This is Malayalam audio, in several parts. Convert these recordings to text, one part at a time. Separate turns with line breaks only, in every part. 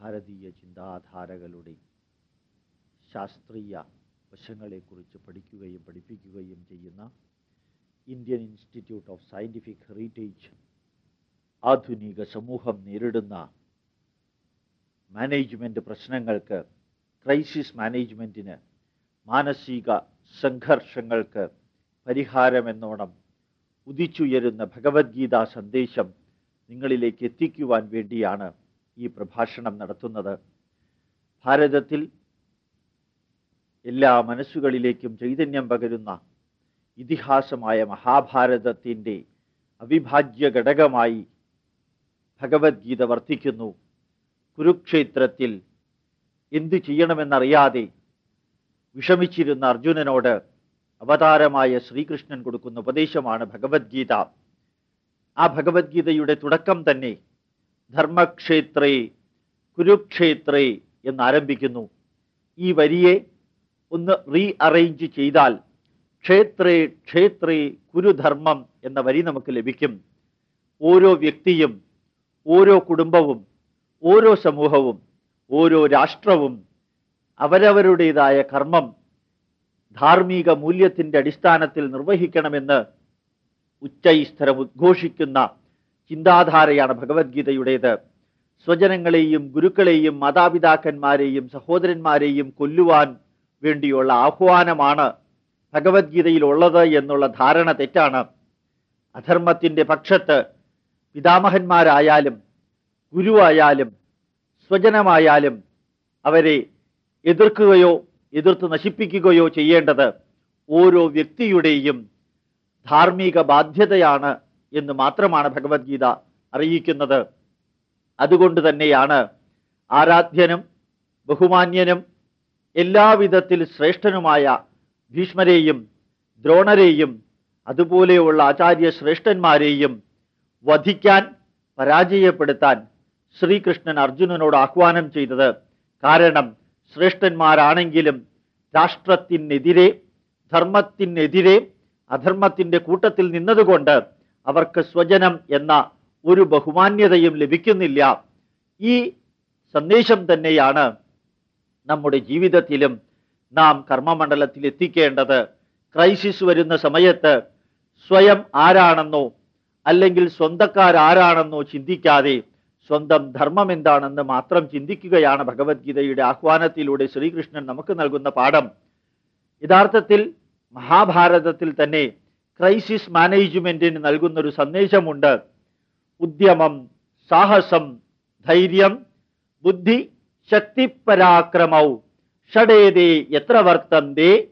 ഭാരതീയ ചിന്താധാരകളുടെ ശാസ്ത്രീയ വശങ്ങളെക്കുറിച്ച് പഠിക്കുകയും പഠിപ്പിക്കുകയും ചെയ്യുന്ന Indian Institute of Scientific Heritage ആധുനിക സമൂഹം നേരിടുന്ന മാനേജ്മെന്റ് പ്രശ്നങ്ങൾക്ക് ക്രൈസിസ് മാനേജ്മെന്റിന് മാനസിക സംഘർഷങ്ങൾക്ക് പരിഹാരമെന്നോണം ഉദിച്ചുയരുന്ന ഭഗവത്ഗീത സന്ദേശം നിങ്ങളിലേക്ക് എത്തിക്കുവാൻ വേണ്ടിയാണ് ഈ പ്രഭാഷണം നടത്തുന്നത്. ഭാരതത്തിൽ എല്ലാ മനസ്സുകളിലേക്കും ചൈതന്യം പകരുന്ന ഇതിഹാസമായ മഹാഭാരതത്തിന്റെ അവിഭാജ്യ ഘടകമായി ഭഗവത്ഗീത വർത്തിക്കുന്നു. കുരുക്ഷേത്രത്തിൽ എന്തു ചെയ്യണമെന്നറിയാതെ വിഷമിച്ചിരുന്ന അർജുനനോട് അവതാരമായ ശ്രീകൃഷ്ണൻ കൊടുക്കുന്ന ഉപദേശമാണ് ഭഗവത്ഗീത. ആ ഭഗവത്ഗീതയുടെ തുടക്കം തന്നെ ധർമ്മക്ഷേത്രേ കുരുക്ഷേത്രേ എന്നാരംഭിക്കുന്നു. ഈ വരിയെ ഒന്ന് റീ അറേഞ്ച് ചെയ്താൽ ക്ഷേത്രേ ക്ഷേത്രേ കുരുധർമ്മം എന്ന വരി നമുക്ക് ലഭിക്കും. ഓരോ വ്യക്തിയും ഓരോ കുടുംബവും ഓരോ സമൂഹവും ഓരോ രാഷ്ട്രവും അവരവരുടേതായ കർമ്മം ധാർമ്മിക മൂല്യത്തിന്റെ അടിസ്ഥാനത്തിൽ നിർവഹിക്കണമെന്ന് ഉച്ചൈസ്ഥരം ഉദ്ഘോഷിക്കുന്ന ചിന്താധാരയാണ് ഭഗവത്ഗീതയുടേത്. സ്വജനങ്ങളെയും ഗുരുക്കളെയും മാതാപിതാക്കന്മാരെയും സഹോദരന്മാരെയും കൊല്ലുവാൻ വേണ്ടിയുള്ള ആഹ്വാനമാണ് ഭഗവത്ഗീതയിൽ ഉള്ളത് എന്നുള്ള ധാരണ തെറ്റാണ്. അധർമ്മത്തിന്റെ പക്ഷത്ത് പിതാമഹന്മാരായാലും ഗുരുവായാലും സ്വജനമായാലും അവരെ എതിർക്കുകയോ എതിർത്ത് നശിപ്പിക്കുകയോ ചെയ്യേണ്ടത് ഓരോ വ്യക്തിയുടെയും ധാർമ്മിക ബാധ്യതയാണ് എന്ന് മാത്രമാണ് ഭഗവത്ഗീത അറിയിക്കുന്നത്. അതുകൊണ്ട് തന്നെയാണ് ആരാധ്യനും ബഹുമാന്യനും എല്ലാവിധത്തിൽ ശ്രേഷ്ഠനുമായ ഭീഷ്മരെയും ദ്രോണരെയും അതുപോലെയുള്ള ആചാര്യ ശ്രേഷ്ഠന്മാരെയും വധിക്കാൻ പരാജയപ്പെടുത്താൻ ശ്രീകൃഷ്ണൻ അർജുനനോട് ആഹ്വാനം ചെയ്തത് കാരണം ശ്രേഷ്ഠന്മാരാണെങ്കിലും രാഷ്ട്രത്തിനെതിരെ ധർമ്മത്തിനെതിരെ അധർമ്മത്തിന്റെ കൂട്ടത്തിൽ നിന്നതുകൊണ്ട് അവർക്ക് സ്വജനം എന്ന ഒരു ബഹുമാന്യതയും ലഭിക്കുന്നില്ല. ഈ സന്ദേശം തന്നെയാണ് നമ്മുടെ ജീവിതത്തിലും നാം കർമ്മമണ്ഡലത്തിൽ എത്തിക്കേണ്ടത്. ക്രൈസിസ് വരുന്ന സമയത്ത് സ്വയം ആരാണെന്നോ അല്ലെങ്കിൽ സ്വന്തക്കാരാരാണെന്നോ ചിന്തിക്കാതെ സ്വന്തം ധർമ്മം എന്താണെന്ന് മാത്രം ചിന്തിക്കുകയാണ് ഭഗവത്ഗീതയുടെ ആഹ്വാനത്തിലൂടെ ശ്രീകൃഷ്ണൻ നമുക്ക് നൽകുന്ന പാഠം. യഥാർത്ഥത്തിൽ മഹാഭാരതത്തിൽ തന്നെ ക്രൈസിസ് മാനേജ്മെന്റിന് നൽകുന്ന ഒരു സന്ദേശമുണ്ട്. ഉദ്യമം സാഹസം ധൈര്യം ബുദ്ധി ശക്തിപരാക്രമവും ഷടേതേ എത്ര വർത്തന്തേ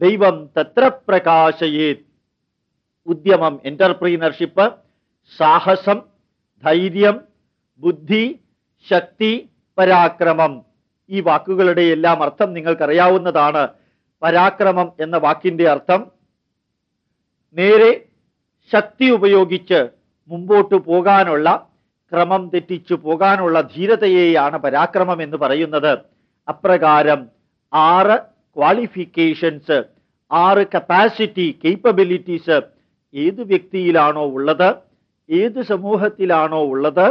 ദൈവം തത്ര പ്രകാശയേ ഉദ്യമം എന്റർപ്രീനർഷിപ്പ് സാഹസം ധൈര്യം ബുദ്ധി ശക്തി പരാക്രമം. ഈ വാക്കുകളുടെ എല്ലാം അർത്ഥം നിങ്ങൾക്കറിയാവുന്നതാണ്. പരാക്രമം എന്ന വാക്കിന്റെ അർത്ഥം നേരെ ശക്തി ഉപയോഗിച്ച് മുമ്പോട്ട് പോകാനുള്ള ക്രമം തെറ്റിച്ചു പോകാനുള്ള ധീരതയെയാണ് പരാക്രമം എന്ന് പറയുന്നത്. അപ്രകാരം ആറ് ക്വാളിഫിക്കേഷൻസ് ആറ് കപ്പാസിറ്റി കേപ്പബിലിറ്റീസ് ഏത് വ്യക്തിയിലാണോ ഉള്ളത് ഏത് സമൂഹത്തിലാണോ ഉള്ളത്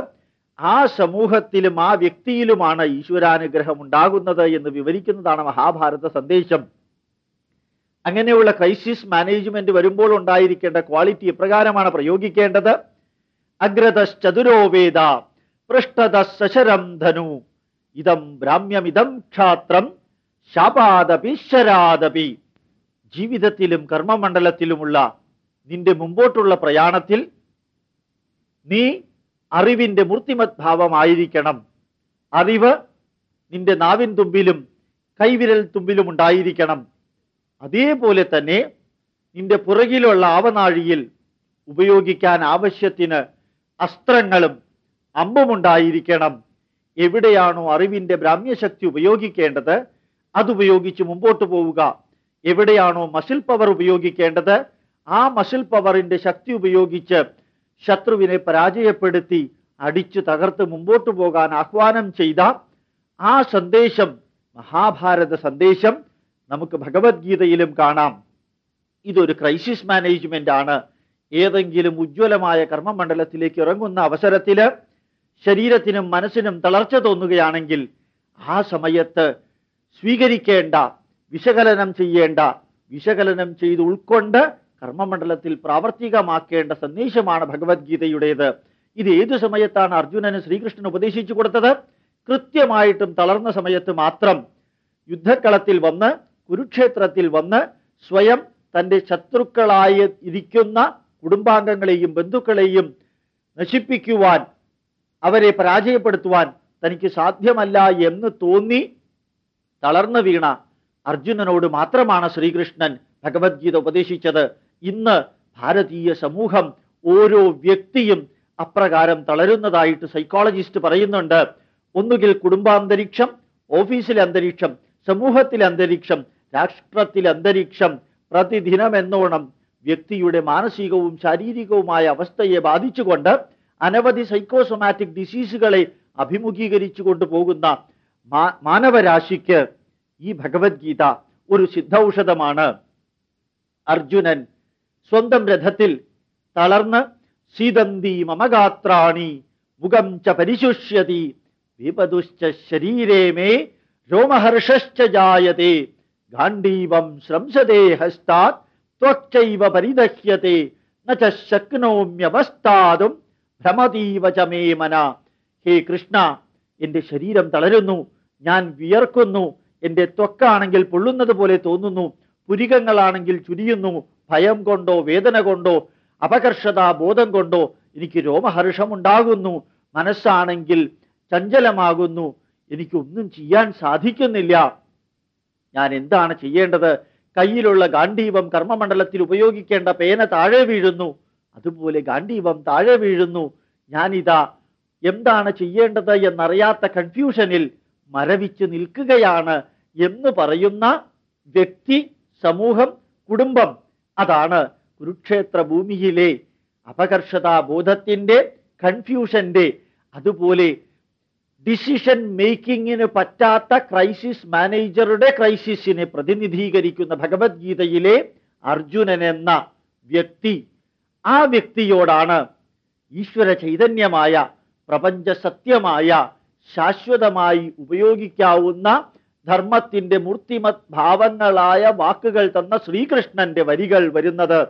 ആ സമൂഹത്തിലും ആ വ്യക്തിയിലുമാണ് ഈശ്വരാനുഗ്രഹം ഉണ്ടാകുന്നത് എന്ന് വിവരിക്കുന്നതാണ് മഹാഭാരത സന്ദേശം. അങ്ങനെയുള്ള ക്രൈസിസ് മാനേജ്മെന്റ് വരുമ്പോൾ ഉണ്ടായിരിക്കേണ്ട ക്വാളിറ്റി എപ്രകാരമാണ് പ്രയോഗിക്കേണ്ടത്. അഗ്രതശ്ചതുരോ വേദ പൃഷ്ഠത സശരം ധനു. ഇതം ബ്രാഹ്മ്യമിതം ക്ഷാത്രം. ശാപാദപി ശരാദപി. ജീവിതത്തിലും കർമ്മമണ്ഡലത്തിലുമുള്ള നിന്റെ മുമ്പോട്ടുള്ള പ്രയാണത്തിൽ നീ അറിവിന്റെ മൂർത്തിമത് ഭാവമായിരിക്കണം അറിവ് നിന്റെ നാവിൻ തുമ്പിലും കൈവിരൽ തുമ്പിലും ഉണ്ടായിരിക്കണം. അതേപോലെ തന്നെ നിന്റെ പുറകിലുള്ള ആവനാഴിയിൽ ഉപയോഗിക്കാൻ ആവശ്യത്തിന് അസ്ത്രങ്ങളും അമ്പുമുണ്ടായിരിക്കണം. എവിടെയാണോ അറിവിന്റെ ബ്രാഹ്മ്യശക്തി ഉപയോഗിക്കേണ്ടത് അതുപയോഗിച്ച് മുമ്പോട്ട് പോവുക. എവിടെയാണോ മസിൽ പവർ ഉപയോഗിക്കേണ്ടത് ആ മസിൽ പവറിന്റെ ശക്തി ഉപയോഗിച്ച് ശത്രുവിനെ പരാജയപ്പെടുത്തി അടിച്ചു തകർത്ത് മുമ്പോട്ട് പോകാൻ ആഹ്വാനം ചെയ്ത ആ സന്ദേശം മഹാഭാരത സന്ദേശം നമുക്ക് ഭഗവത്ഗീതയിലും കാണാം. ഇതൊരു ക്രൈസിസ് മാനേജ്മെന്റ് ആണ്. ഏതെങ്കിലും ഉജ്ജ്വലമായ കർമ്മമണ്ഡലത്തിലേക്ക് ഇറങ്ങുന്ന അവസരത്തിൽ ശരീരത്തിനും മനസ്സിനും തളർച്ച തോന്നുകയാണെങ്കിൽ ആ സമയത്ത് സ്വീകരിക്കേണ്ട വിശകലനം ചെയ്യേണ്ട വിശകലനം ചെയ്ത് ഉൾക്കൊണ്ട് കർമ്മമണ്ഡലത്തിൽ പ്രാവർത്തികമാക്കേണ്ട സന്ദേശമാണ് ഭഗവത്ഗീതയുടേത്. ഇത് ഏതു സമയത്താണ് അർജുനന് ശ്രീകൃഷ്ണൻ ഉപദേശിച്ചു കൊടുത്തത്? കൃത്യമായിട്ടും തളർന്ന സമയത്ത് മാത്രം യുദ്ധക്കളത്തിൽ വന്ന് കുരുക്ഷേത്രത്തിൽ വന്ന് സ്വയം തന്റെ ശത്രുക്കളായി ഇരിക്കുന്ന കുടുംബാംഗങ്ങളെയും ബന്ധുക്കളെയും നശിപ്പിക്കുവാൻ അവരെ പരാജയപ്പെടുത്തുവാൻ തനിക്ക് സാധ്യമല്ല എന്ന് തോന്നി. തളർന്നു വീണ അർജുനനോട് മാത്രമാണ് ശ്രീകൃഷ്ണൻ ഭഗവത്ഗീത ഉപദേശിച്ചത്. ഇന്ന് ഭാരതീയ സമൂഹം ഓരോ വ്യക്തിയും അപ്രകാരം തളരുന്നതായിട്ട് സൈക്കോളജിസ്റ്റ് പറയുന്നുണ്ട്. ഒന്നുകിൽ കുടുംബാന്തരീക്ഷം ഓഫീസിലെ അന്തരീക്ഷം സമൂഹത്തിലെ അന്തരീക്ഷം രാഷ്ട്രത്തിലെ അന്തരീക്ഷം പ്രതിദിനം എന്നോണം വ്യക്തിയുടെ മാനസികവും ശാരീരികവുമായ അവസ്ഥയെ ബാധിച്ചുകൊണ്ട് അനവധി സൈക്കോസൊമാറ്റിക് ഡിസീസുകളെ അഭിമുഖീകരിച്ചു കൊണ്ടുപോകുന്ന മാനവരാശിക്ക് ഈ ഭഗവത്ഗീത ഒരു സിദ്ധൌഷധമാണ്. അർജുനൻ സ്വന്തം രഥത്തിൽ തളർന്ന് സീതന്തി മമഗാത്രാണി മുഖം ച പരിശുഷ്യതി വിപതുശ്ച ശരീരേ മേ രോമഹർഷശ്ച ഗാണ്ഡീവം ശ്രംസതേ ഹസ്താത് ത്വക്ചൈവ പരിദഹ്യത്തെ ന ച ശക്നോമ്യവസ്ഥാതും ഭ്രമതീവ ച മേ മന. ഹേ കൃഷ്ണ എന്റെ ശരീരം തളരുന്നു ഞാൻ വിയർക്കുന്നു എന്റെ ത്വക്കാണെങ്കിൽ പൊള്ളുന്നത് പോലെ തോന്നുന്നു പുരികങ്ങളാണെങ്കിൽ ചുരിയുന്നു ഭയം കൊണ്ടോ വേദന കൊണ്ടോ അപകർഷത ബോധം കൊണ്ടോ എനിക്ക് രോമഹർഷമുണ്ടാകുന്നു മനസ്സാണെങ്കിൽ ചഞ്ചലമാകുന്നു എനിക്കൊന്നും ചെയ്യാൻ സാധിക്കുന്നില്ല. ഞാൻ എന്താണ് ചെയ്യേണ്ടത്? കയ്യിലുള്ള ഗാന്ധീവം കർമ്മമണ്ഡലത്തിൽ ഉപയോഗിക്കേണ്ട പേന താഴെ വീഴുന്നു. അതുപോലെ ഗാന്ധീവം താഴെ വീഴുന്നു. ഞാനിതാ എന്താണ് ചെയ്യേണ്ടത് എന്നറിയാത്ത കൺഫ്യൂഷനിൽ മരവിച്ച് നിൽക്കുകയാണ് എന്ന് പറയുന്ന വ്യക്തി സമൂഹം കുടുംബം. അതാണ് കുരുക്ഷേത്ര ഭൂമിയിലെ അപകർഷതാ ബോധത്തിന്റെ കൺഫ്യൂഷന്റെ അതുപോലെ ഡിസിഷൻ മേക്കിങ്ങിന് പറ്റാത്ത ക്രൈസിസ് മാനേജറുടെ ക്രൈസിസിനെ പ്രതിനിധീകരിക്കുന്ന ഭഗവത്ഗീതയിലെ അർജുനൻ എന്ന വ്യക്തി. ആ വ്യക്തിയോടാണ് ഈശ്വര ചൈതന്യമായ പ്രപഞ്ച സത്യമായ ശാശ്വതമായി ഉപയോഗിക്കാവുന്ന ധർമ്മത്തിന്റെ മൂർത്തിമത് ഭാവങ്ങളായ വാക്കുകൾ തന്ന ശ്രീകൃഷ്ണന്റെ വരികൾ വരുന്നത്.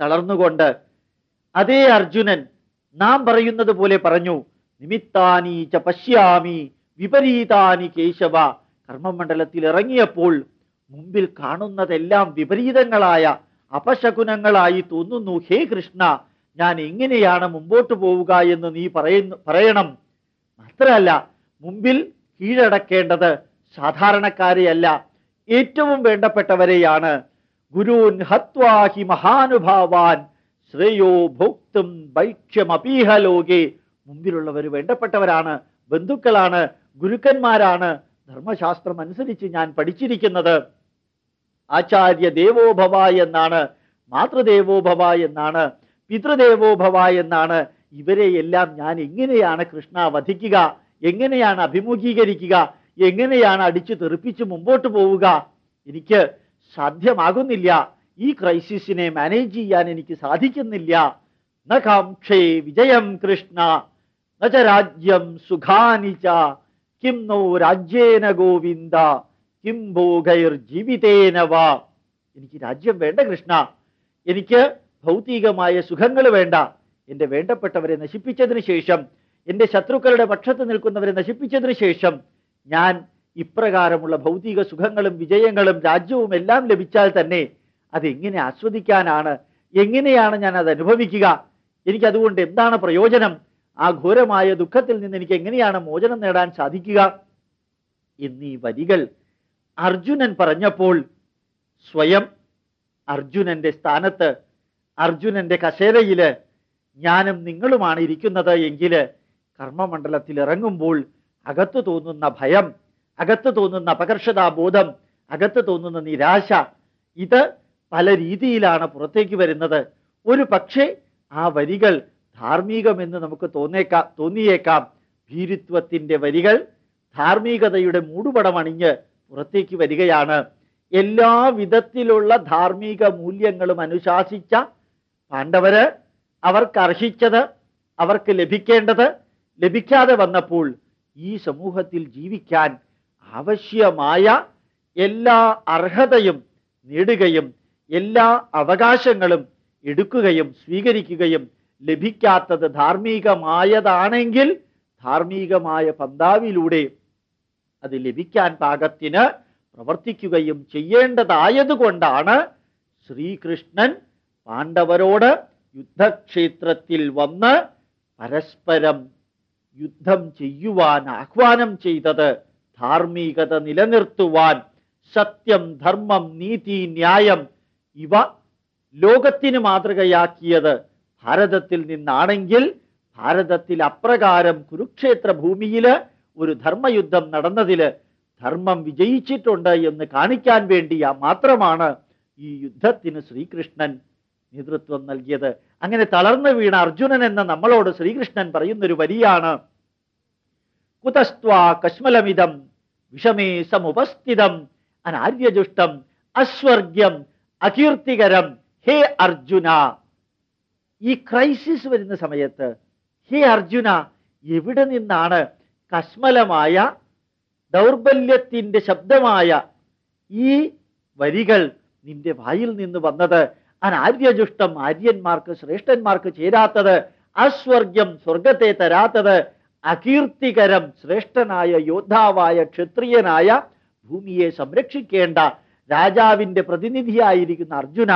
തളർന്നുകൊണ്ട് അതേ അർജുനൻ നാം പറയുന്നത് പോലെ പറഞ്ഞു നിമിത്താനി ച പശ്യാമി വിപരീതാനി കേശവ. കർമ്മമണ്ഡലത്തിൽ ഇറങ്ങിയപ്പോൾ മുമ്പിൽ കാണുന്നതെല്ലാം വിപരീതങ്ങളായ അപശകുനങ്ങളായി തോന്നുന്നു. ഹേ കൃഷ്ണ ഞാൻ എങ്ങനെയാണ് മുമ്പോട്ട് പോവുക എന്ന് നീ പറയുന്നു പറയണം. മാത്രമല്ല മുമ്പിൽ കീഴടക്കേണ്ടത് സാധാരണക്കാരെയല്ല ഏറ്റവും വേണ്ടപ്പെട്ടവരെയാണ്. ഗുരുൻ ഹത്വാഹി മഹാനുഭാവാൻ ശ്രേയോ ഭോക്തും ഭൈക്ഷ്യമപീഹ ലോകെ. മുമ്പിലുള്ളവർ വേണ്ടപ്പെട്ടവരാണ് ബന്ധുക്കളാണ് ഗുരുക്കന്മാരാണ്. ധർമ്മശാസ്ത്രം അനുസരിച്ച് ഞാൻ പഠിച്ചിരിക്കുന്നത്. ആചാര്യ ദേവോഭവ എന്നാണ് മാതൃദേവോഭവ എന്നാണ് പിതൃദേവോഭവ എന്നാണ്. ഇവരെ എല്ലാം ഞാൻ എങ്ങനെയാണ് കൃഷ്ണ വധിക്കുക എങ്ങനെയാണ് അഭിമുഖീകരിക്കുക എങ്ങനെയാണ് അടിച്ചു തെറിപ്പിച്ച് മുമ്പോട്ട് പോവുക? എനിക്ക് സാധ്യമാകുന്നില്ല. ഈ ക്രൈസിസിനെ മാനേജ് ചെയ്യാൻ എനിക്ക് സാധിക്കുന്നില്ല. നകാംക്ഷേ കാംക്ഷേ വിജയം കൃഷ്ണ. ന സുഖാനിച്ച കിം നോ രാജ്യേന ഗോവിന്ദ. കിം ഭോഗൈർ ജീവിതേന വാ. എനിക്ക് രാജ്യം വേണ്ട കൃഷ്ണ. എനിക്ക് ഭൗതികമായ സുഖങ്ങൾ വേണ്ട. എന്റെ വേണ്ടപ്പെട്ടവരെ നശിപ്പിച്ചതിന് ശേഷം എന്റെ ശത്രുക്കളുടെ പക്ഷത്ത് നിൽക്കുന്നവരെ നശിപ്പിച്ചതിന് ശേഷം ഞാൻ ഇപ്രകാരമുള്ള ഭൗതിക സുഖങ്ങളും വിജയങ്ങളും രാജ്യവും എല്ലാം ലഭിച്ചാൽ തന്നെ അതെങ്ങനെ ആസ്വദിക്കാനാണ്? എങ്ങനെയാണ് ഞാൻ അത് അനുഭവിക്കുക? എനിക്കതുകൊണ്ട് എന്താണ് പ്രയോജനം? ആ ഘോരമായ ദുഃഖത്തിൽ നിന്ന് എനിക്ക് എങ്ങനെയാണ് മോചനം നേടാൻ സാധിക്കുക? എന്നീ വരികൾ അർജുനൻ പറഞ്ഞപ്പോൾ സ്വയം അർജുനന്റെ സ്ഥാനത്ത് അർജുനന്റെ കസേരയിൽ ഞാനും നിങ്ങളുമാണ് ഇരിക്കുന്നത് എങ്കിൽ കർമ്മമണ്ഡലത്തിൽ ഇറങ്ങുമ്പോൾ അകത്ത് തോന്നുന്ന ഭയം അകത്ത് തോന്നുന്ന അപകർഷതാബോധം അകത്ത് തോന്നുന്ന നിരാശ ഇത് പല രീതിയിലാണ് പുറത്തേക്ക് വരുന്നത്. ഒരു പക്ഷേ ആ വരികൾ ധാർമ്മികമെന്ന് നമുക്ക് തോന്നേക്കാം തോന്നിയേക്കാം. ഭീരുത്വത്തിന്റെ വരികൾ ധാർമ്മികതയുടെ മൂടുപടമണിഞ്ഞ് പുറത്തേക്ക് വരികയാണ്. എല്ലാ വിധത്തിലുള്ള ധാർമ്മിക മൂല്യങ്ങളും അനുശാസിച്ച പാണ്ഡവര് അവർക്ക് അർഹിച്ചത് അവർക്ക് ലഭിക്കേണ്ടത് ലഭിക്കാതെ വന്നപ്പോൾ ഈ സമൂഹത്തിൽ ജീവിക്കാൻ ആവശ്യമായ എല്ലാ അർഹതയും നേടുകയും എല്ലാ അവകാശങ്ങളും എടുക്കുകയും സ്വീകരിക്കുകയും ലഭിക്കാത്തത് ധാർമ്മികമായതാണെങ്കിൽ ധാർമ്മികമായ പന്താവിലൂടെ അത് ലഭിക്കാൻ പാകത്തിന് പ്രവർത്തിക്കുകയും ചെയ്യേണ്ടതായതുകൊണ്ടാണ് ശ്രീകൃഷ്ണൻ പാണ്ഡവരോട് യുദ്ധക്ഷേത്രത്തിൽ വന്ന് പരസ്പരം യുദ്ധം ചെയ്യുവാൻ ആഹ്വാനം ചെയ്തത് ധാർമ്മികത നിലനിർത്തുവാൻ സത്യം ധർമ്മം നീതി ന്യായം ഇവ ലോകത്തിന് മാതൃകയാക്കിയത് ഭാരതത്തിൽ നിന്നാണെങ്കിൽ ഭാരതത്തിൽ അപ്രകാരം കുരുക്ഷേത്ര ഭൂമിയിൽ ഒരു ധർമ്മയുദ്ധം നടന്നതിൽ ധർമ്മം വിജയിച്ചിട്ടുണ്ട് എന്ന് കാണിക്കാൻ വേണ്ടിയ മാത്രമാണ് ഈ യുദ്ധത്തിന് ശ്രീകൃഷ്ണൻ നേതൃത്വം നൽകിയത്. അങ്ങനെ തളർന്നു വീണ അർജുനൻ എന്ന നമ്മളോട് ശ്രീകൃഷ്ണൻ പറയുന്നൊരു വരിയാണ്. കുതസ്ത്വാ കശ്മലമിതം വിഷമേ സമുപസ്ഥിതം അനാര്യജുഷ്ടം അസ്വർഗ്യം അകീർത്തികരം ഹേ അർജുന ഈ ക്രൈസിസ് വരുന്ന സമയത്ത് ഹേ അർജുന എവിടെ നിന്നാണ് കശ്മലമായ ദൗർബല്യത്തിന്റെ ശബ്ദമായ ഈ വരികൾ നിന്റെ വായിൽ നിന്ന് വന്നത്? അനാര്യജുഷ്ടം ആര്യന്മാർക്ക് ശ്രേഷ്ഠന്മാർക്ക് ചേരാത്തത് അസ്വർഗ്യം സ്വർഗത്തെ തരാത്തത് അകീർത്തികരം ശ്രേഷ്ഠനായ യോദ്ധാവായ ക്ഷത്രിയനായ ഭൂമിയെ സംരക്ഷിക്കേണ്ട രാജാവിന്റെ പ്രതിനിധിയായിരിക്കുന്ന അർജുന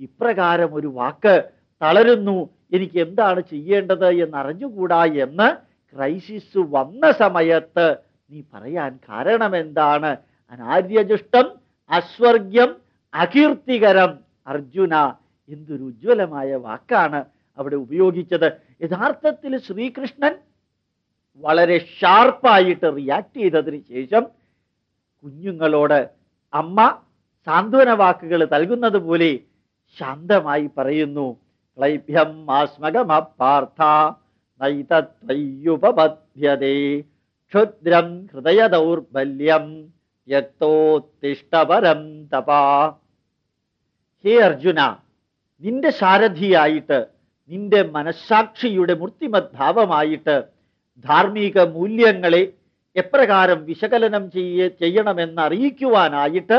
ഇപ്രകാരം ഒരു വാക്ക് തളരുന്നു. എനിക്ക് എന്താണ് ചെയ്യേണ്ടത് എന്നറിഞ്ഞുകൂടാ എന്ന് ക്രൈസിസ് വന്ന സമയത്ത് നീ പറയാൻ കാരണം എന്താണ് അനാര്യജുഷ്ടം അസ്വർഗ്യം അകീർത്തികരം. അർജുന എന്തൊരു ഉജ്ജ്വലമായ വാക്കാണ് അവിടെ ഉപയോഗിച്ചത്. യഥാർത്ഥത്തിൽ ശ്രീകൃഷ്ണൻ വളരെ ഷാർപ്പായിട്ട് റിയാക്ട് ചെയ്തതിന് ശേഷം കുഞ്ഞുങ്ങളോട് അമ്മ സാന്ത്വന വാക്കുകൾ നൽകുന്നത് പോലെ ശാന്തമായി പറയുന്നു. ക്ലൈഭ്യം ആസ്മകമപ്പാർത്ഥ നൈതത്വയ്യുപപദ്ധ്യതേ ക്ഷുദ്രം ഹൃദയ ദൗർബല്യം യത്തോത്തിഷ്ടപരം തപാ ഹേ അർജുന നിന്റെ സാരഥിയായിട്ട് നിന്റെ മനസ്സാക്ഷിയുടെ മൂർത്തിമത് ഭാവമായിട്ട് ധാർമ്മിക മൂല്യങ്ങളെ എപ്രകാരം വിശകലനം ചെയ്യ ചെയ്യണമെന്ന് അറിയിക്കുവാനായിട്ട്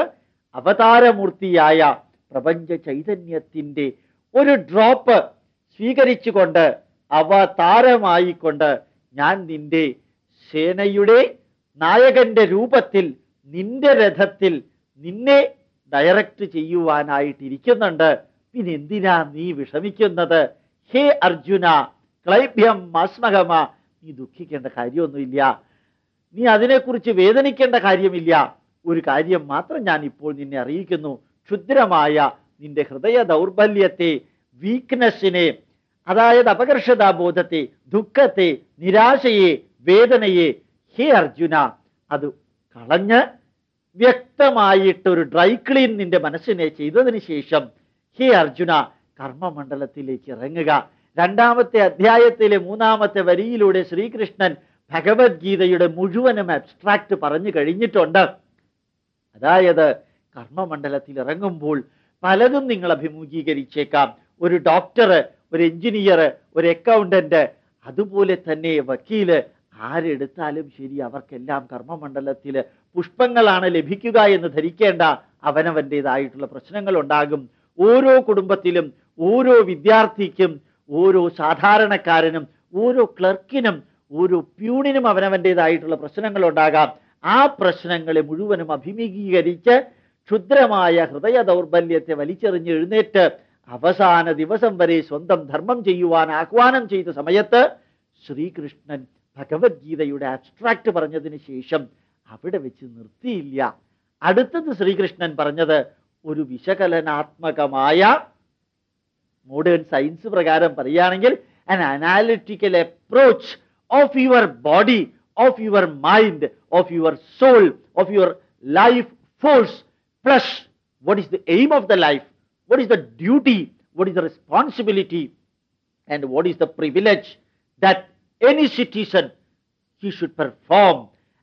അവതാരമൂർത്തിയായ പ്രപഞ്ച ചൈതന്യത്തിന്റെ ഒരു ഡ്രോപ്പ് സ്വീകരിച്ചുകൊണ്ട് അവതാരമായിക്കൊണ്ട് ഞാൻ നിന്റെ സേനയുടെ നായകന്റെ രൂപത്തിൽ നിന്റെ രഥത്തിൽ നിന്നെ ഡയറക്റ്റ് ചെയ്യുവാനായിട്ടിരിക്കുന്നുണ്ട്. പിന്നെ എന്തിനാ നീ വിഷമിക്കുന്നത്? ഹേ അർജുന ക്ലൈഭ്യം മാസ്മകമ നീ ദുഃഖിക്കേണ്ട കാര്യമൊന്നുമില്ല. നീ അതിനെക്കുറിച്ച് വേദനിക്കേണ്ട കാര്യമില്ല. ഒരു കാര്യം മാത്രം ഞാൻ ഇപ്പോൾ നിന്നെ അറിയിക്കുന്നു. ക്ഷുദ്രമായ നിന്റെ ഹൃദയ ദൗർബല്യത്തെ വീക്ക്നെസ്സിനെ അതായത് അപകർഷതാബോധത്തെ ദുഃഖത്തെ നിരാശയെ വേദനയെ ഹേ അർജുന അത് കളഞ്ഞ് വ്യക്തമായിട്ടൊരു ഡ്രൈ ക്ലീൻ നിന്റെ മനസ്സിനെ ചെയ്തതിന് ശേഷം ഹേ അർജുന കർമ്മമണ്ഡലത്തിലേക്ക് ഇറങ്ങുക. രണ്ടാമത്തെ അധ്യായത്തിലെ മൂന്നാമത്തെ വരിയിലൂടെ ശ്രീകൃഷ്ണൻ ഭഗവത്ഗീതയുടെ മുഴുവനും അബ്സ്ട്രാക്ട് പറഞ്ഞു കഴിഞ്ഞിട്ടുണ്ട്. അതായത് കർമ്മമണ്ഡലത്തിൽ ഇറങ്ങുമ്പോൾ പലതും നിങ്ങൾ അഭിമുഖീകരിച്ചേക്കാം. ഒരു ഡോക്ടർ ഒരു എഞ്ചിനീയർ ഒരു അക്കൗണ്ടന്റ് അതുപോലെ തന്നെ വക്കീൽ. ആരെടുത്താലും ശരി അവർക്കെല്ലാം കർമ്മമണ്ഡലത്തിൽ പുഷ്പങ്ങളാണ് ലഭിക്കുക എന്ന് ധരിക്കേണ്ട അവനവന്റെതായിട്ടുള്ള പ്രശ്നങ്ങൾ ഉണ്ടാകും ഓരോ കുടുംബത്തിലും ഓരോ വിദ്യാർത്ഥിക്കും ഓരോ സാധാരണക്കാരനും ഓരോ ക്ലർക്കിനും ഓരോ പ്യൂണിനും അവനവന്റെതായിട്ടുള്ള പ്രശ്നങ്ങൾ ഉണ്ടാകാം ആ പ്രശ്നങ്ങളെ മുഴുവനും അഭിമുഖീകരിച്ച് ക്ഷുദ്രമായ ഹൃദയ ദൗർബല്യത്തെ വലിച്ചെറിഞ്ഞ് എഴുന്നേറ്റ് അവസാന ദിവസം വരെ സ്വന്തം ധർമ്മം ചെയ്യുവാൻ ആഹ്വാനം ചെയ്ത സമയത്ത് ശ്രീകൃഷ്ണൻ ഭഗവത്ഗീതയുടെ അബ്സ്ട്രാക്ട് പറഞ്ഞതിന് ശേഷം അവിടെ വെച്ച് നിർത്തിയില്ല. അടുത്തത് ശ്രീകൃഷ്ണൻ പറഞ്ഞത് ഒരു വിശകലനാത്മകമായ മോഡേൺ സയൻസ് പ്രകാരം പറയുകയാണെങ്കിൽ an analytical approach of your body of your mind of your soul of your life force, plus what is the aim of the life, what is the duty, what is the responsibility, and what is the privilege that any citizen he should perform,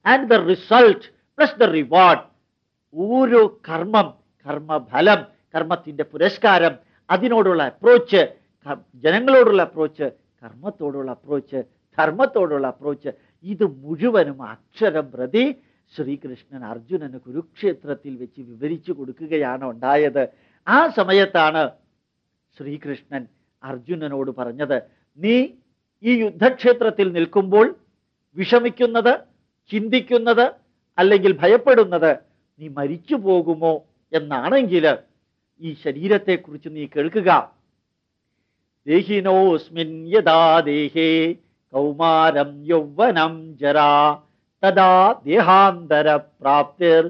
and the result plus the reward. ഓരോ കർമ്മം കർമ്മഫലം കർമ്മത്തിന്റെ പുരസ്കാരം അതിനോടുള്ള അപ്രോച്ച് ജനങ്ങളോടുള്ള അപ്രോച്ച് കർമ്മത്തോടുള്ള അപ്രോച്ച് ധർമ്മത്തോടുള്ള അപ്രോച്ച് ഇത് മുഴുവനും അക്ഷരം പ്രതി ശ്രീകൃഷ്ണൻ അർജുനന് കുരുക്ഷേത്രത്തിൽ വെച്ച് വിവരിച്ചു കൊടുക്കുകയാണ് ഉണ്ടായത്. ആ സമയത്താണ് ശ്രീകൃഷ്ണൻ അർജുനനോട് പറഞ്ഞത് നീ ഈ യുദ്ധക്ഷേത്രത്തിൽ നിൽക്കുമ്പോൾ വിഷമിക്കുന്നത് ചിന്തിക്കുന്നത് അല്ലെങ്കിൽ ഭയപ്പെടുന്നത് നീ മരിച്ചു പോകുമോ എന്നാണെങ്കിൽ ഈ ശരീരത്തെക്കുറിച്ച് നീ കേൾക്കുക. ദേഹിനോസ്മിൻ യഥാ ദേഹേ കൗമാരം യൗവനം ജരാ പ്രാപ്തിർ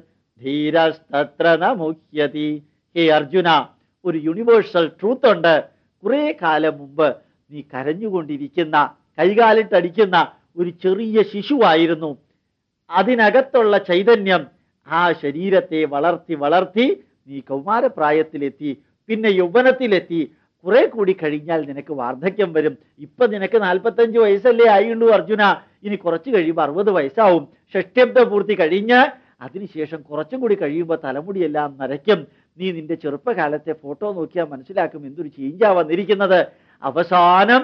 ധീരസ്തത്ര നമുഹ്യതി ഹേ അർജുന ഒരു യൂണിവേഴ്സൽ ട്രൂത്ത് ഉണ്ട്. കുറേ കാലം മുമ്പ് നീ കരഞ്ഞുകൊണ്ടിരിക്കുന്ന കൈകാലിട്ടടിക്കുന്ന ഒരു ചെറിയ ശിശുവായിരുന്നു. അതിനകത്തുള്ള ചൈതന്യം ആ ശരീരത്തെ വളർത്തി വളർത്തി നീ കൗമാരപ്രായത്തിലെത്തി പിന്നെ യൗവനത്തിലെത്തി. കുറെ കൂടി കഴിഞ്ഞാൽ നിനക്ക് വാർദ്ധക്യം വരും. ഇപ്പൊ നിനക്ക് നാൽപ്പത്തഞ്ച് വയസ്സല്ലേ ആയുള്ളൂ അർജുന. ഇനി കുറച്ച് കഴിയുമ്പോൾ അറുപത് വയസ്സാവും. ഷഷ്ട്യബ്ദ പൂർത്തി കഴിഞ്ഞ് അതിനുശേഷം കുറച്ചും കൂടി കഴിയുമ്പോൾ തലമുടിയെല്ലാം നരയ്ക്കും. നീ നിന്റെ ചെറുപ്പകാലത്തെ ഫോട്ടോ നോക്കിയാൽ മനസ്സിലാക്കും എന്തൊരു ചേഞ്ചാ വന്നിരിക്കുന്നത്. അവസാനം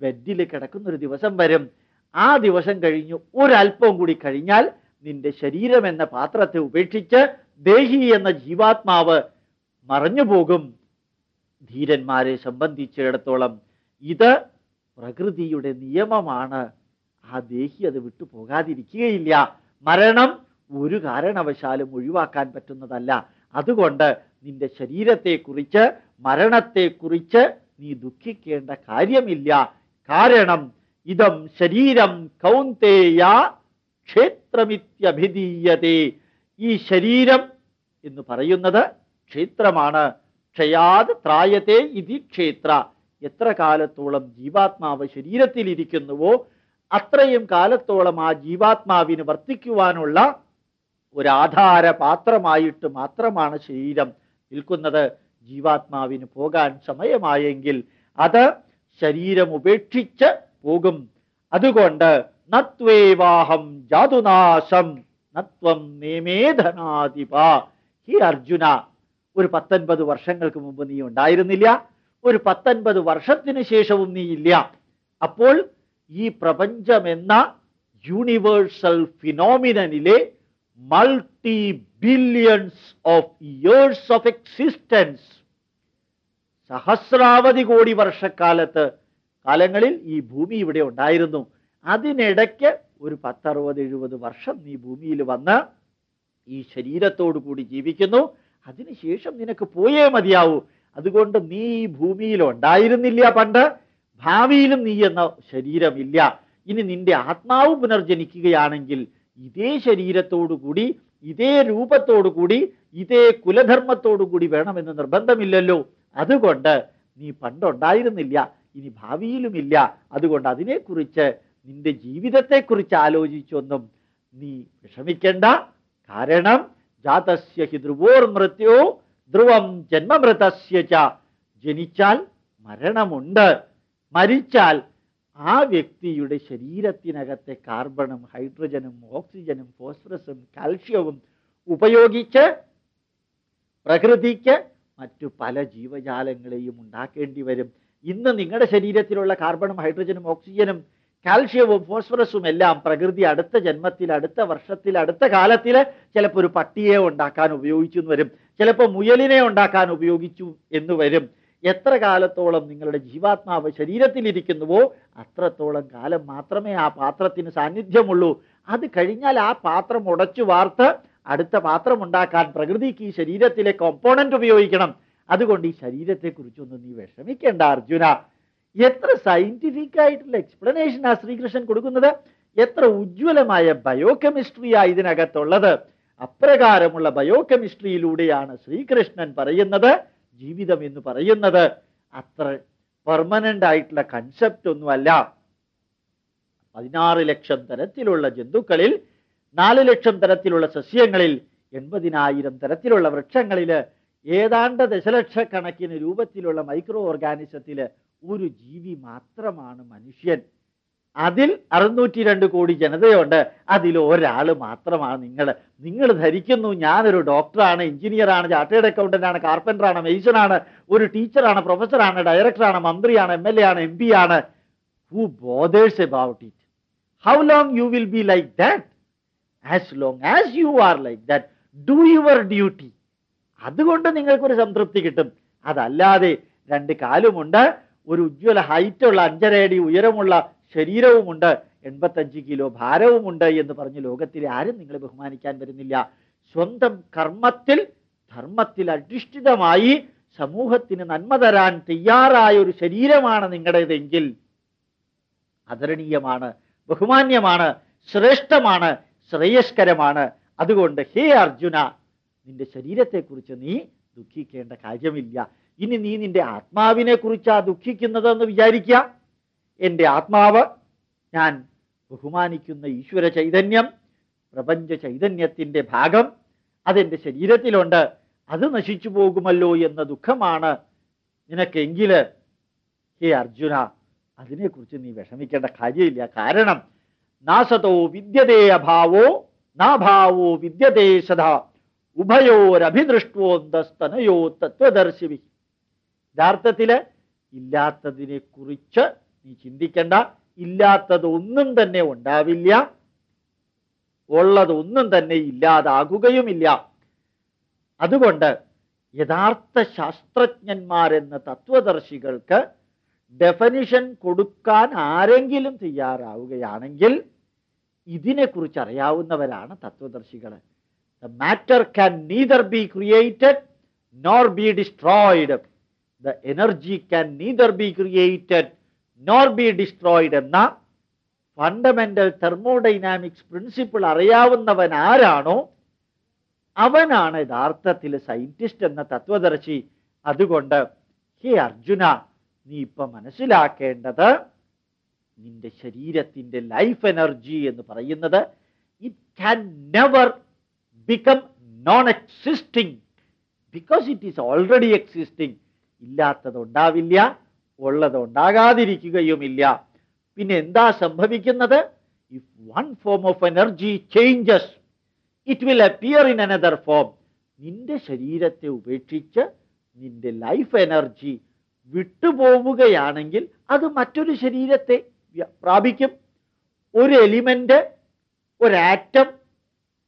ബെഡിൽ കിടക്കുന്ന ഒരു ദിവസം വരും. ആ ദിവസം കഴിഞ്ഞു ഒരല്പം കൂടി കഴിഞ്ഞാൽ നിന്റെ ശരീരം എന്ന പാത്രത്തെ ഉപേക്ഷിച്ച് ദേഹി എന്ന ജീവാത്മാവ് മറഞ്ഞു പോകും. ധീരന്മാരെ സംബന്ധിച്ചിടത്തോളം ഇത് പ്രകൃതിയുടെ നിയമമാണ്. ആ ദേഹി അത് വിട്ടു പോകാതിരിക്കുകയില്ല. മരണം ഒരു കാരണവശാലും ഒഴിവാക്കാൻ പറ്റുന്നതല്ല. അതുകൊണ്ട് നിന്റെ ശരീരത്തെക്കുറിച്ച് മരണത്തെക്കുറിച്ച് നീ ദുഃഖിക്കേണ്ട കാര്യമില്ല. കാരണം ഇതം ശരീരം കൗന്തേയ ക്ഷേത്രമിത്യഭിധീയതേ. ഈ ശരീരം എന്ന് പറയുന്നത് ക്ഷേത്രമാണ്. ക്ഷയാത് ത്രായത്തെ ഇതി ക്ഷേത്ര. എത്ര കാലത്തോളം ജീവാത്മാവ് ശരീരത്തിലിരിക്കുന്നുവോ അത്രയും കാലത്തോളം ആ ജീവാത്മാവിന് വർത്തിക്കുവാനുള്ള ഒരു ആധാര പാത്രമായിട്ട് മാത്രമാണ് ശരീരം നിൽക്കുന്നത്. ജീവാത്മാവിന് പോകാൻ സമയമായെങ്കിൽ അത് ശരീരം ഉപേക്ഷിച്ച് പോകും. അതുകൊണ്ട് നത്വേവാഹം ജാതുനാശം നത്വം നേമേധനാധിപ ഹി അർജുന ഒരു പത്തൊൻപത് വർഷങ്ങൾക്ക് മുമ്പ് നീ ഉണ്ടായിരുന്നില്ല. ഒരു പത്തൊൻപത് വർഷത്തിന് ശേഷവും നീ ഇല്ല. അപ്പോൾ ഈ പ്രപഞ്ചം എന്ന universal ഫിനോമിനനിലെ multi billions of years of existence സഹസ്രാവധി കോടി വർഷക്കാലത്ത് കാലങ്ങളിൽ ഈ ഭൂമി ഇവിടെ ഉണ്ടായിരുന്നു. അതിനിടയ്ക്ക് ഒരു പത്തറുപത് എഴുപത് വർഷം നീ ഭൂമിയിൽ വന്ന് ഈ ശരീരത്തോടു കൂടി ജീവിക്കുന്നു. അതിനുശേഷം നിനക്ക് പോയേ മതിയാവൂ. അതുകൊണ്ട് നീ ഈ ഭൂമിയിൽ ഉണ്ടായിരുന്നില്ല പണ്ട്. ഭാവിയിലും നീ എന്ന ശരീരമില്ല. ഇനി നിന്റെ ആത്മാവ് പുനർജനിക്കുകയാണെങ്കിൽ ഇതേ ശരീരത്തോടു കൂടി ഇതേ രൂപത്തോടു കൂടി ഇതേ കുലധർമ്മത്തോടു കൂടി വേണമെന്ന് നിർബന്ധമില്ലല്ലോ. അതുകൊണ്ട് നീ പണ്ടുണ്ടായിരുന്നില്ല ഇനി ഭാവിയിലുമില്ല. അതുകൊണ്ട് അതിനെക്കുറിച്ച് നിന്റെ ജീവിതത്തെക്കുറിച്ച് ആലോചിച്ചൊന്നും നീ വിഷമിക്കേണ്ട. കാരണം ജാതസ്യ ഹി ധ്രുവോർ മൃത്യോ ധ്രുവം ജന്മമൃതസ്യ ജനിച്ചാൽ മരണമുണ്ട്. മരിച്ചാൽ ആ വ്യക്തിയുടെ ശരീരത്തിനകത്തെ കാർബണും ഹൈഡ്രജനും ഓക്സിജനും ഫോസ്ഫറസും കാൽഷ്യവും ഉപയോഗിച്ച് പ്രകൃതിക്ക് മറ്റു പല ജീവജാലങ്ങളെയും ഉണ്ടാക്കേണ്ടി വരും. ഇന്ന് നിങ്ങളുടെ ശരീരത്തിലുള്ള കാർബണും ഹൈഡ്രജനും ഓക്സിജനും കാൽഷ്യവും ഫോസ്ഫറസും എല്ലാം പ്രകൃതി അടുത്ത ജന്മത്തിൽ അടുത്ത വർഷത്തിൽ അടുത്ത കാലത്തിൽ ചിലപ്പോൾ ഒരു പട്ടിയെ ഉണ്ടാക്കാൻ ഉപയോഗിച്ചു എന്ന് വരും. ചിലപ്പോൾ മുയലിനെ ഉണ്ടാക്കാൻ ഉപയോഗിച്ചു എന്ന് വരും. എത്ര കാലത്തോളം നിങ്ങളുടെ ജീവാത്മാവ് ശരീരത്തിലിരിക്കുന്നുവോ അത്രത്തോളം കാലം മാത്രമേ ആ പാത്രത്തിന് സാന്നിധ്യമുള്ളൂ. അത് കഴിഞ്ഞാൽ ആ പാത്രം ഉടച്ചു വാർത്ത് അടുത്ത പാത്രം ഉണ്ടാക്കാൻ പ്രകൃതിക്ക് ഈ ശരീരത്തിലെ കോമ്പോണന്റ് ഉപയോഗിക്കണം. അതുകൊണ്ട് ഈ ശരീരത്തെക്കുറിച്ചൊന്നും നീ വിഷമിക്കേണ്ട അർജുന. എത്ര സയന്റിഫിക് ആയിട്ടുള്ള എക്സ്പ്ലനേഷൻ ആ ശ്രീകൃഷ്ണൻ കൊടുക്കുന്നത്? എത്ര ഉജ്ജ്വലമായ ബയോ കെമിസ്ട്രിയാ ഇതിനകത്തുള്ളത്? അപ്രകാരമുള്ള ബയോ ബയോകെമിസ്ട്രിയിലൂടെയാണ് ശ്രീകൃഷ്ണൻ പറയുന്നത്. ജീവിതം എന്ന് പറയുന്നത് അത്ര പെർമനന്റ് ആയിട്ടുള്ള കൺസെപ്റ്റ് ഒന്നുമല്ല. പതിനാറ് ലക്ഷം തരത്തിലുള്ള ജന്തുക്കളിൽ നാല് ലക്ഷം തരത്തിലുള്ള സസ്യങ്ങളിൽ എൺപതിനായിരം തരത്തിലുള്ള വൃക്ഷങ്ങളിൽ ഏതാണ്ട് ദശലക്ഷക്കണക്കിന് രൂപത്തിലുള്ള മൈക്രോ ഓർഗാനിസത്തിൽ ഒരു ജീവി മാത്രമാണ് മനുഷ്യൻ. അതിൽ അറുന്നൂറ്റി രണ്ട് കോടി ജനതയുണ്ട്. അതിൽ ഒരാൾ മാത്രമാണ് നിങ്ങൾ നിങ്ങൾ ധരിക്കുന്നു ഞാനൊരു ഡോക്ടറാണ് എഞ്ചിനീയറാണ് ചാർട്ടേഡ് അക്കൗണ്ടന്റ് ആണ് കാർപ്പന്ററാണ് മെയ്സണാണ് ഒരു ടീച്ചറാണ് പ്രൊഫസറാണ് ഡയറക്ടറാണ് മന്ത്രിയാണ് എം എൽ എ ആണ് എം പി ആണ്. Who bothers about it how long you will be like that as long as you are like that do your duty അതുകൊണ്ട് നിങ്ങൾക്കൊരു സംതൃപ്തി കിട്ടും. അതല്ലാതെ രണ്ട് കാലുമുണ്ട് ഒരു ഉജ്ജ്വല ഹൈറ്റുള്ള അഞ്ചര അടി ഉയരമുള്ള ശരീരവുമുണ്ട് എൺപത്തഞ്ച് കിലോ ഭാരവുമുണ്ട് എന്ന് പറഞ്ഞ് ലോകത്തിൽ ആരും നിങ്ങളെ ബഹുമാനിക്കാൻ വരുന്നില്ല. സ്വന്തം കർമ്മത്തിൽ ധർമ്മത്തിൽ അധിഷ്ഠിതമായി സമൂഹത്തിന് നന്മ തരാൻ തയ്യാറായ ഒരു ശരീരമാണ് നിങ്ങളുടേതെങ്കിൽ ആദരണീയമാണ് ബഹുമാന്യമാണ് ശ്രേഷ്ഠമാണ് ശ്രേയസ്കരമാണ്. അതുകൊണ്ട് ഹേ അർജുന നിന്റെ ശരീരത്തെക്കുറിച്ച് നീ ദുഃഖിക്കേണ്ട കാര്യമില്ല. ഇനി നീ നിന്റെ ആത്മാവിനെ കുറിച്ചാ ദുഃഖിക്കുന്നതെന്ന് വിചാരിക്കുക. എന്റെ ആത്മാവ് ഞാൻ ബഹുമാനിക്കുന്ന ഈശ്വര ചൈതന്യം പ്രപഞ്ച ചൈതന്യത്തിന്റെ ഭാഗം അതെന്റെ ശരീരത്തിലുണ്ട്. അത് നശിച്ചു പോകുമല്ലോ എന്ന ദുഃഖമാണ് നിനക്കെങ്കിൽ ഹേ അർജുന അതിനെക്കുറിച്ച് നീ വിഷമിക്കേണ്ട കാര്യമില്ല. കാരണം നാസതോ വിദ്യതേ അഭാവോ നാഭാവോ വിദ്യതേ സദാ ഉഭയോരഭിദൃഷ്ടോന്തസ്തനയോ തത്വദർശിവി. യഥാർത്ഥത്തിൽ ഇല്ലാത്തതിനെ കുറിച്ച് നീ ചിന്തിക്കേണ്ട. ഇല്ലാത്തതൊന്നും തന്നെ ഉണ്ടാവില്ല. ഉള്ളതൊന്നും തന്നെ ഇല്ലാതാകുകയുമില്ല. അതുകൊണ്ട് യഥാർത്ഥ ശാസ്ത്രജ്ഞന്മാരെന്ന തത്വദർശികൾക്ക് ഡെഫനിഷൻ കൊടുക്കാൻ ആരെങ്കിലും തയ്യാറാവുകയാണെങ്കിൽ ഇതിനെക്കുറിച്ച് അറിയാവുന്നവരാണ് തത്വദർശികൾ the matter can neither be created nor be destroyed the energy can neither be created nor be destroyed എന്ന ഫണ്ടമെന്റൽ തെർമോഡൈനാമിക്സ് പ്രിൻസിപ്പിൾ അറിയാവുന്നവൻ ആരാണോ അവനാണ് യഥാർത്ഥത്തിൽ സയന്റിസ്റ്റ് എന്ന തത്വദർശി. അതുകൊണ്ട് ഹേ അർജുന നീ ഇപ്പൊ മനസ്സിലാക്കേണ്ടത് നിന്റെ ശരീരത്തിന്റെ ലൈഫ് എനർജി എന്ന് പറയുന്നത് it can never become non existing because it is already existing ഇല്ലാത്തത് ഉണ്ടാവില്ല. ഉള്ളത് ഉണ്ടാകാതിരിക്കുകയുമില്ല പിന്നെ എന്താ സംഭവിക്കുന്നത്? If one form of energy changes it will appear in another form നിന്റെ ശരീരത്തെ ഉപേക്ഷിച്ച് നിന്റെ ലൈഫ് എനർജി വിട്ടുപോവുകയാണെങ്കിൽ അത് മറ്റൊരു ശരീരത്തെ പ്രാപിക്കും. ഒരു എലിമെന്റ് ഒരു ആറ്റം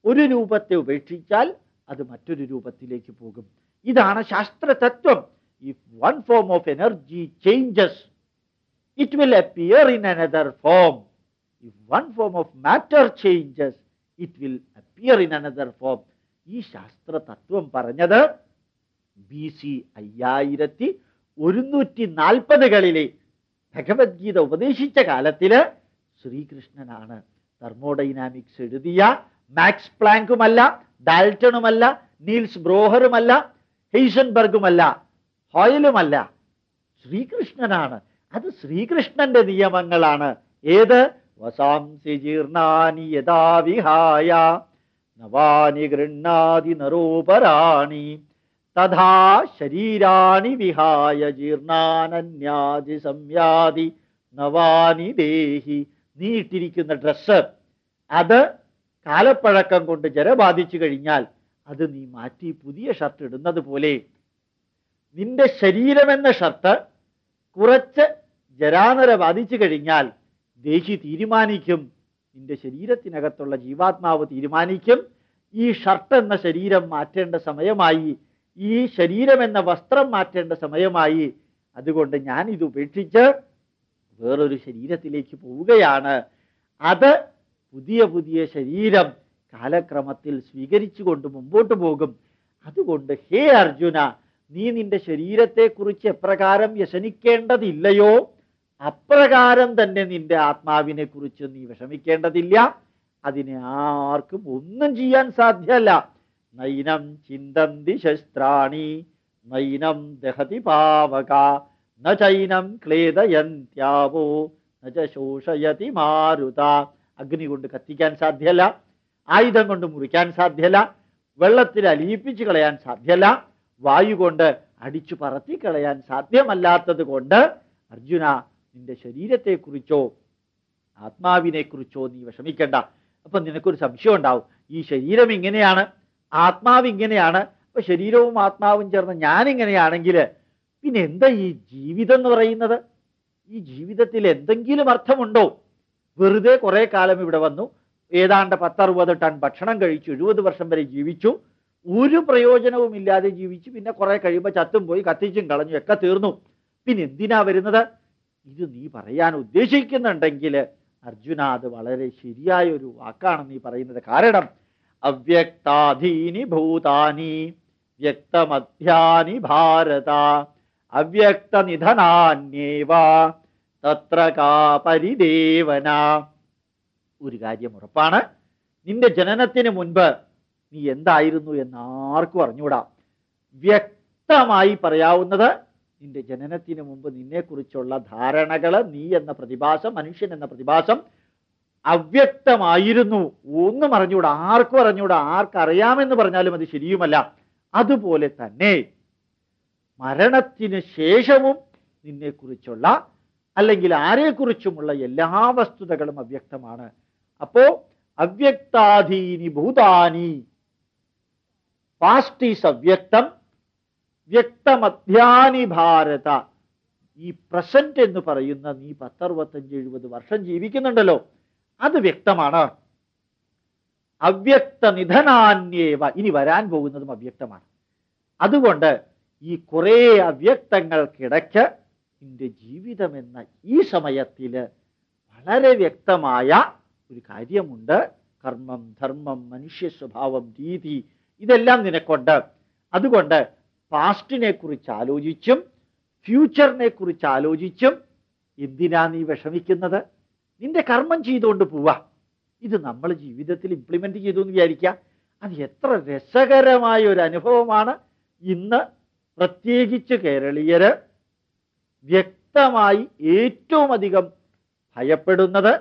ഒരു രൂപത്തെ ഉപേക്ഷിച്ചാൽ അത് മറ്റൊരു രൂപത്തിലേക്ക് പോകും. ഇതാണ് ശാസ്ത്ര തത്വം one form of energy changes, it will appear in another form. If one form of matter changes, it will appear in another form. ഈ ശാസ്ത്ര തത്വം പറഞ്ഞത് ബി സി അയ്യായിരത്തി ഒരുന്നൂറ്റി നാൽപ്പതുകളിലെ ഭഗവത്ഗീത ഉപദേശിച്ച കാലത്തിൽ ശ്രീകൃഷ്ണനാണ് തെർമോഡൈനാമിക്സ് എഴുതിയ മാക്സ് പ്ലാങ്കുമല്ല ഡാൽട്ടണുമല്ല നീൽസ് ബ്രോഹറുമല്ല ഹെയ്സൻബർഗുമല്ല ഹോയലുമല്ല ശ്രീകൃഷ്ണനാണ്. അത് ശ്രീകൃഷ്ണന്റെ നിയമങ്ങളാണ്. ഏത്? വസാംസി ജീർണാനി യഥാ വിഹായ. നവാനി ഗൃണ്ണാതി നരോപരാണി. തഥാ ശരീരാണി വിഹായ ജീർണാനന്യാതി സംയാതി നവാനി ദേഹി. നീട്ടിരിക്കുന്ന ഡ്രസ്സ്. അത് കാലപ്പഴക്കം കൊണ്ട് ജര ബാധിച്ചു കഴിഞ്ഞാൽ അത് നീ മാറ്റി പുതിയ ഷർട്ട് ഇടുന്നത് പോലെ. നിന്റെ ശരീരമെന്ന ഷർട്ട് കുറച്ച് ജരാനര ബാധിച്ചു കഴിഞ്ഞാൽ ദേഹി തീരുമാനിക്കും. നിന്റെ ശരീരത്തിനകത്തുള്ള ജീവാത്മാവ് തീരുമാനിക്കും. ഈ ഷർട്ട് എന്ന ശരീരം മാറ്റേണ്ട സമയമായി. ഈ ശരീരം എന്ന വസ്ത്രം മാറ്റേണ്ട സമയമായി. അതുകൊണ്ട് ഞാൻ ഇത് ഉപേക്ഷിച്ച് വേറൊരു ശരീരത്തിലേക്ക് പോവുകയാണ്. അത് പുതിയ പുതിയ ശരീരം കാലക്രമത്തിൽ സ്വീകരിച്ചുകൊണ്ട് മുമ്പോട്ട് പോകും. അതുകൊണ്ട് ഹേ അർജുന നീ നിന്റെ ശരീരത്തെക്കുറിച്ച് എപ്രകാരം വ്യസനിക്കേണ്ടതില്ലയോ അപ്രകാരം തന്നെ നിന്റെ ആത്മാവിനെ കുറിച്ച് നീ വിഷമിക്കേണ്ടതില്ല. അതിനെ ആർക്കും ഒന്നും ചെയ്യാൻ സാധ്യമല്ല. നൈനം ചിന്തന്തി ശസ്ത്രാണി നൈനം ദഹതി പാവക നൈനം ക്ലേദയന്ത്യാവോ നോഷയതി മാരുത. അഗ്നി കൊണ്ട് കത്തിക്കാൻ സാധ്യമല്ല ആയുധം കൊണ്ട് മുറിക്കാൻ സാധ്യമല്ല വെള്ളത്തിൽ അലിയിപ്പിച്ച് കളയാൻ സാധ്യമല്ല വായു കൊണ്ട് അടിച്ചു പറത്തി കളയാൻ സാധ്യമല്ലാത്തത് കൊണ്ട് അർജുന നിന്റെ ശരീരത്തെക്കുറിച്ചോ ആത്മാവിനെക്കുറിച്ചോ നീ വിഷമിക്കണ്ട. അപ്പൊ നിനക്കൊരു സംശയം ഉണ്ടാവും. ഈ ശരീരം ഇങ്ങനെയാണ് ആത്മാവ് ഇങ്ങനെയാണ് അപ്പൊ ശരീരവും ആത്മാവും ചേർന്ന് ഞാൻ ഇങ്ങനെയാണെങ്കിൽ പിന്നെ എന്താ ഈ ജീവിതം എന്ന് പറയുന്നത്? ഈ ജീവിതത്തിൽ എന്തെങ്കിലും അർത്ഥമുണ്ടോ? വെറുതെ കുറെ കാലം ഇവിടെ വന്നു. ഏതാണ്ട് പത്തറുപത് ടൺ ഭക്ഷണം കഴിച്ചു എഴുപത് വർഷം വരെ ജീവിച്ചു. ഒരു പ്രയോജനവും ഇല്ലാതെ ജീവിച്ചു പിന്നെ കുറെ കഴിയുമ്പോൾ ചത്തും പോയി കത്തിച്ചും കളഞ്ഞു ഒക്കെ തീർന്നു. പിന്നെ എന്തിനാ വരുന്നത്? ഇത് നീ പറയാൻ ഉദ്ദേശിക്കുന്നുണ്ടെങ്കിൽ അർജുന അത് വളരെ ശരിയായ ഒരു വാക്കാണ് നീ പറയുന്നത്. കാരണം അവ്യക്താധീനി ഭൂതാനി വ്യക്തമധ്യാനി ഭാരത അവ്യക്ത നിധനാന്യേവ തത്ര കാ ഒരു കാര്യം ഉറപ്പാണ് നിന്റെ ജനനത്തിന് മുൻപ് നീ എന്തായിരുന്നു എന്ന് ആർക്കും അറിഞ്ഞൂടാ വ്യക്തമായി പറയാവുന്നത് നിന്റെ ജനനത്തിന് മുമ്പ് നിന്നെക്കുറിച്ചുള്ള ധാരണകൾ നീ എന്ന പ്രതിഭാസം മനുഷ്യൻ എന്ന പ്രതിഭാസം അവ്യക്തമായിരുന്നു. ഒന്നും അറിഞ്ഞൂടാ ആർക്കും അറിഞ്ഞൂടാ ആർക്കറിയാമെന്ന് പറഞ്ഞാലും അത് ശരിയുമല്ല. അതുപോലെ തന്നെ മരണത്തിന് ശേഷവും നിന്നെക്കുറിച്ചുള്ള അല്ലെങ്കിൽ ആരെക്കുറിച്ചുമുള്ള എല്ലാ വസ്തുതകളും അവ്യക്തമാണ്. അപ്പോ അവ്യക്താധീനി ഭൂതാനി പാസ്റ്റ് ഈസ് അവ്യക്തം വ്യക്തമധ്യാനി ഭാരത ഈ പ്രസന്റ് എന്ന് പറയുന്ന നീ പത്തറുപത്തഞ്ച് എഴുപത് വർഷം ജീവിക്കുന്നുണ്ടല്ലോ. അത് വ്യക്തമാണ്. അവ്യക്ത നിധനാന്യേവ ഇനി വരാൻ പോകുന്നതും അവ്യക്തമാണ്. അതുകൊണ്ട് ഈ കുറേ അവ്യക്തങ്ങൾക്കിടയ്ക്ക് നിന്റെ ജീവിതം എന്ന ഈ സമയത്തിൽ വളരെ വ്യക്തമായ ഒരു കാര്യമുണ്ട്. കർമ്മം ധർമ്മം മനുഷ്യ സ്വഭാവം രീതി ഇതെല്ലാം നിനക്കുണ്ട്. അതുകൊണ്ട് പാസ്റ്റിനെ കുറിച്ച് ആലോചിച്ചും ഫ്യൂച്ചറിനെ കുറിച്ച് ആലോചിച്ചും എന്തിനാ നീ വിഷമിക്കുന്നത്? നിന്റെ കർമ്മം ചെയ്തുകൊണ്ട് പോവാ. ഇത് നമ്മൾ ജീവിതത്തിൽ ഇംപ്ലിമെന്റ് ചെയ്തു എന്ന് വിചാരിക്കുക. അത് എത്ര രസകരമായ ഒരു അനുഭവമാണ്. ഇന്ന് പ്രത്യേകിച്ച് കേരളീയര് വ്യക്തമായി ഏറ്റവും അധികം ഭയപ്പെടുന്നത്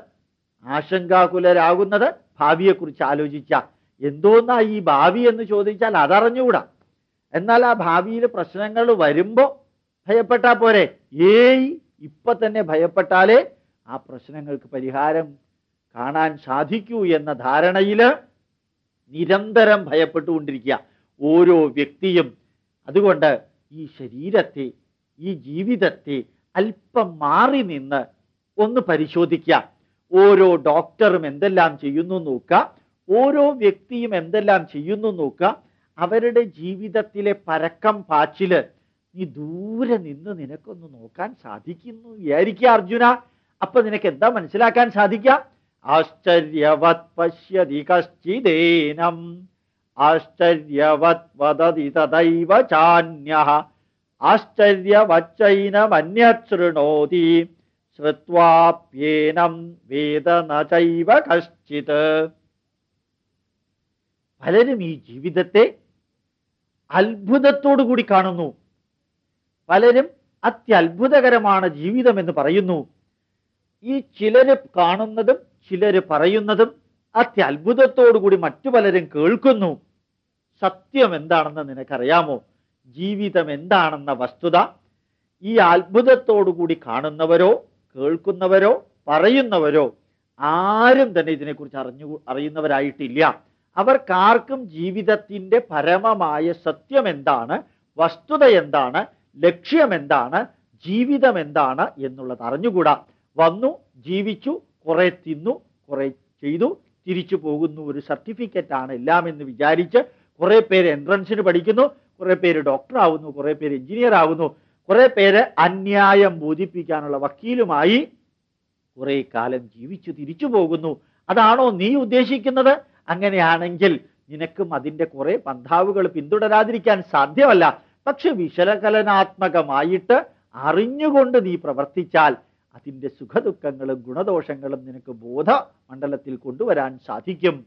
ആശങ്കാകുലരാകുന്നത് ഭാവിയെക്കുറിച്ച് ആലോചിച്ച. എന്തോന്നാ ഈ ഭാവി എന്ന് ചോദിച്ചാൽ അതറിഞ്ഞുകൂടാ. എന്നാൽ ആ ഭാവിയിൽ പ്രശ്നങ്ങൾ വരുമ്പോൾ ഭയപ്പെട്ടാ പോരെ. ഏയ് ഇപ്പൊ തന്നെ ഭയപ്പെട്ടാലേ ആ പ്രശ്നങ്ങൾക്ക് പരിഹാരം കാണാൻ സാധിക്കൂ എന്ന ധാരണയിൽ നിരന്തരം ഭയപ്പെട്ടുകൊണ്ടിരിക്കുക ഓരോ വ്യക്തിയും. അതുകൊണ്ട് ഈ ശരീരത്തെ ഈ ജീവിതത്തെ അല്പം മാറി നിന്ന് ഒന്ന് പരിശോധിക്കുക. ഓരോ ഡോക്ടറും എന്തെല്ലാം ചെയ്യുന്നു നോക്കുക. ഓരോ വ്യക്തിയും എന്തെല്ലാം ചെയ്യുന്നു നോക്കുക. അവരുടെ ജീവിതത്തിലെ പരക്കം പാച്ചിൽ നീ ദൂരെ നിന്ന് നിനക്കൊന്ന് നോക്കാൻ സാധിക്കുന്നു വിചാരിക്കുക അർജുന. അപ്പൊ നിനക്ക് എന്താ മനസ്സിലാക്കാൻ സാധിക്കുക? ആശ്ചര്യവത് പശ്യതി കശ്ചിദേനം ആശ്ചര്യവത് വദതി തദൈവ ചാന്യ ആശ്ചര്യവച്ചൈനമന്യശൃണോതി ശ്രുവാപ്യേനം വേദ നൈവ കശ്ചിത്. പലരും ഈ ജീവിതത്തെ അത്ഭുതത്തോടു കൂടി കാണുന്നു. പലരും അത്യത്ഭുതകരമാണ് ജീവിതം എന്ന് പറയുന്നു. ഈ ചിലര് കാണുന്നതും ചിലര് പറയുന്നതും അത്യത്ഭുതത്തോടു കൂടി മറ്റു പലരും കേൾക്കുന്നു. സത്യം എന്താണെന്ന് നിനക്കറിയാമോ? ജീവിതം എന്താണെന്ന വസ്തുത ഈ അത്ഭുതത്തോടു കൂടി കാണുന്നവരോ കേൾക്കുന്നവരോ പറയുന്നവരോ ആരും തന്നെ ഇതിനെക്കുറിച്ച് അറിഞ്ഞു അറിയുന്നവരായിട്ടില്ല. അവർക്കാർക്കും ജീവിതത്തിന്റെ പരമമായ സത്യം എന്താണ് വസ്തുത എന്താണ് ലക്ഷ്യം എന്താണ് ജീവിതം എന്താണ് എന്നുള്ളത് അറിഞ്ഞുകൂടാ. വന്നു ജീവിച്ചു കുറെ തിന്നു കുറെ ചെയ്തു തിരിച്ചു പോകുന്നു. ഒരു സർട്ടിഫിക്കറ്റ് ആണ് എല്ലാം എന്ന് വിചാരിച്ച് കുറേ പേര് എൻട്രൻസിന് പഠിക്കുന്നു കുറേ പേര് ഡോക്ടർ ആവുന്നു കുറെ പേര് എഞ്ചിനീയർ ആവുന്നു. കുറേ പേര് അന്യായം ബോധിപ്പിക്കാനുള്ള വക്കീലുമായി കുറേ കാലം ജീവിച്ചു തിരിച്ചു പോകുന്നു. അതാണോ നീ ഉദ്ദേശിക്കുന്നത്? അങ്ങനെയാണെങ്കിൽ നിനക്കും അതിന്റെ കുറെ പന്ഥാവുകൾ പിന്തുടരാതിരിക്കാൻ സാധ്യമല്ല. പക്ഷെ വിശലകലനാത്മകമായിട്ട് അറിഞ്ഞുകൊണ്ട് നീ പ്രവർത്തിച്ചാൽ അതിന്റെ സുഖദുഃഖങ്ങളും ഗുണദോഷങ്ങളും നിനക്ക് ബോധമണ്ഡലത്തിൽ കൊണ്ടുവരാൻ സാധിക്കും.